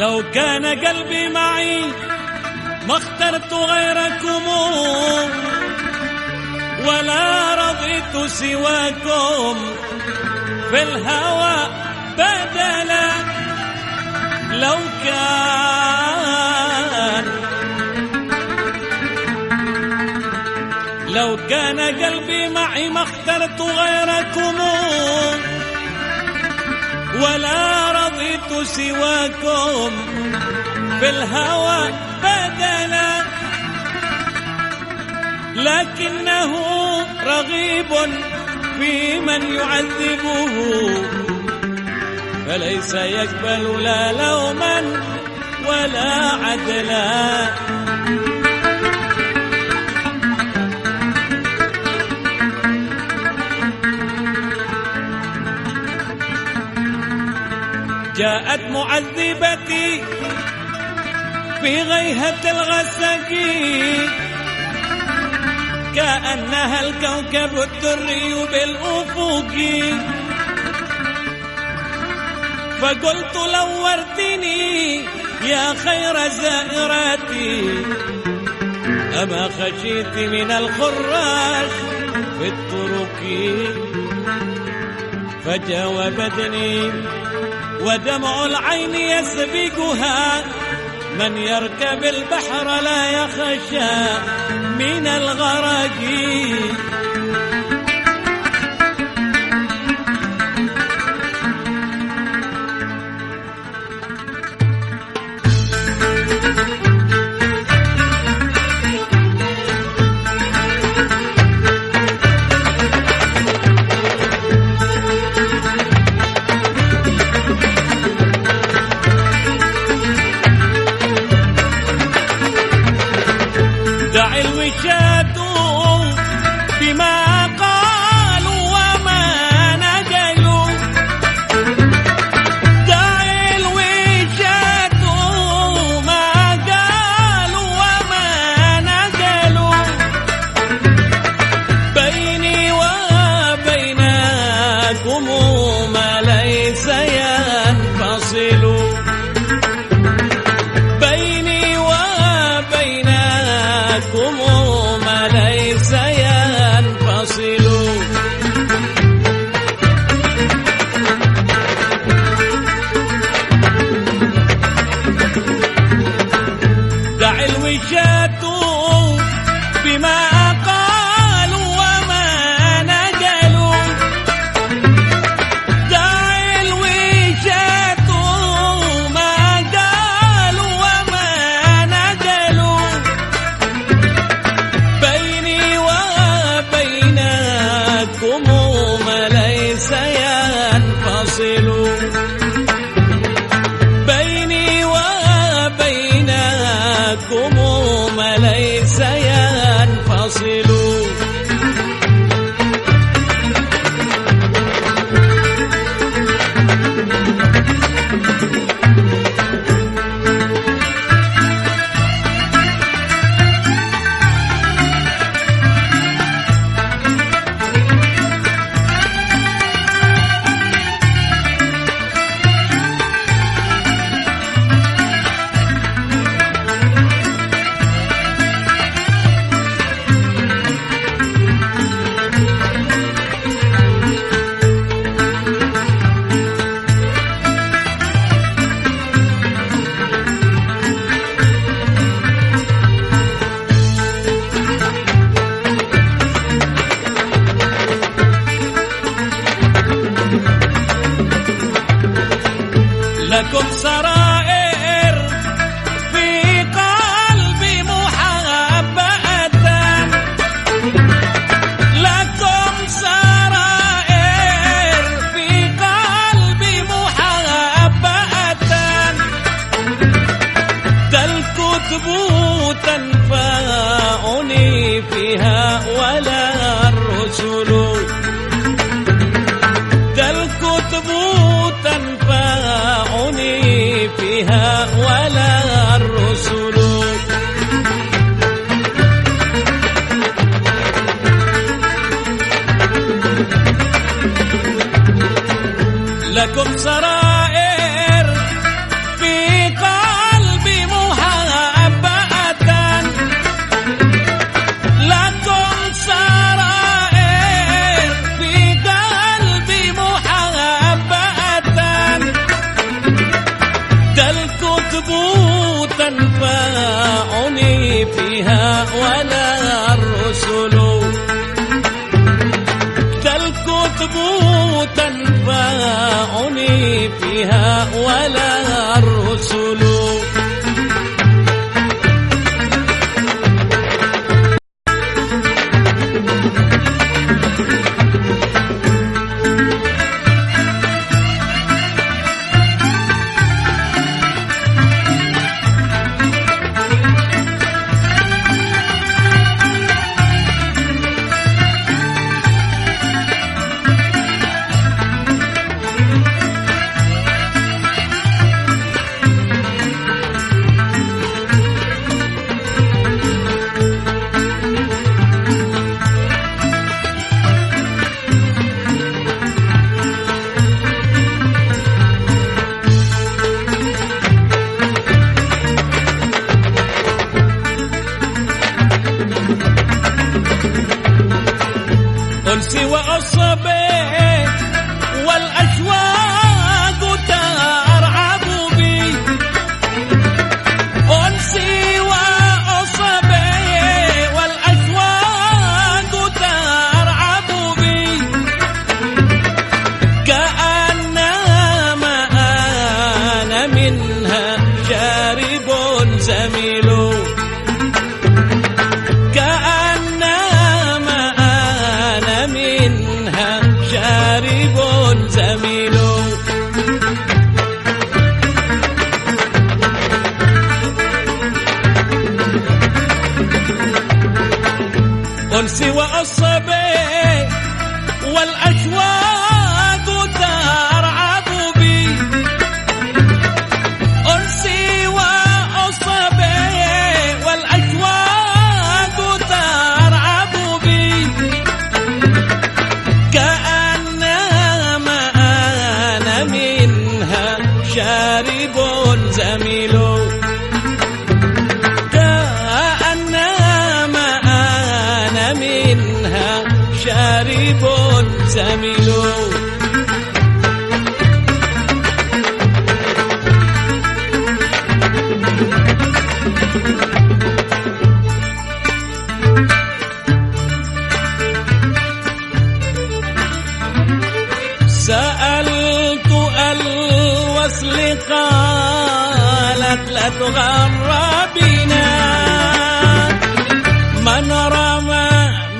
لو كان قلبي معي ما اخترت غيركم ولا رضيت سواكم في الهوى بدلا. لو كان لو كان قلبي معي ما اخترت غيركم ولا رضيت سواكم في الهوى بدلا. لكنه رغيب في من يعذبه فليس يقبل لا لوما ولا عدلا. جاءت معذبتي في غيهة الغسق. كأنها الكوكب الدري بالأفق. فقلت لورتني يا خير زائراتي أما خشيت من الخراش في الطرق. فجاوبتني ودمع العين يسبقها. من يركب البحر لا يخشى من الغرق الوجات بما لكم سرائر في قلبي محبة لكم سرائر في قلبي محبة الكتب تنفعني فيها ولا الرسل. تلكتب ينبأني فيها ولا زميل كأنما أنا منها شارب زميل أنسي وأصبي والأشواق لا تغر بنا من رمى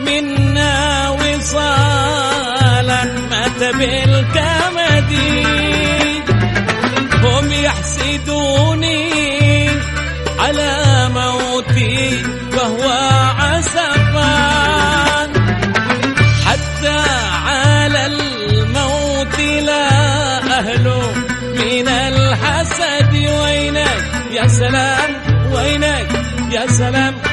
منا وصالا مات بالكمد. هم يحسدوني على موتي وهو عسفان سلام. وينك يا سلام؟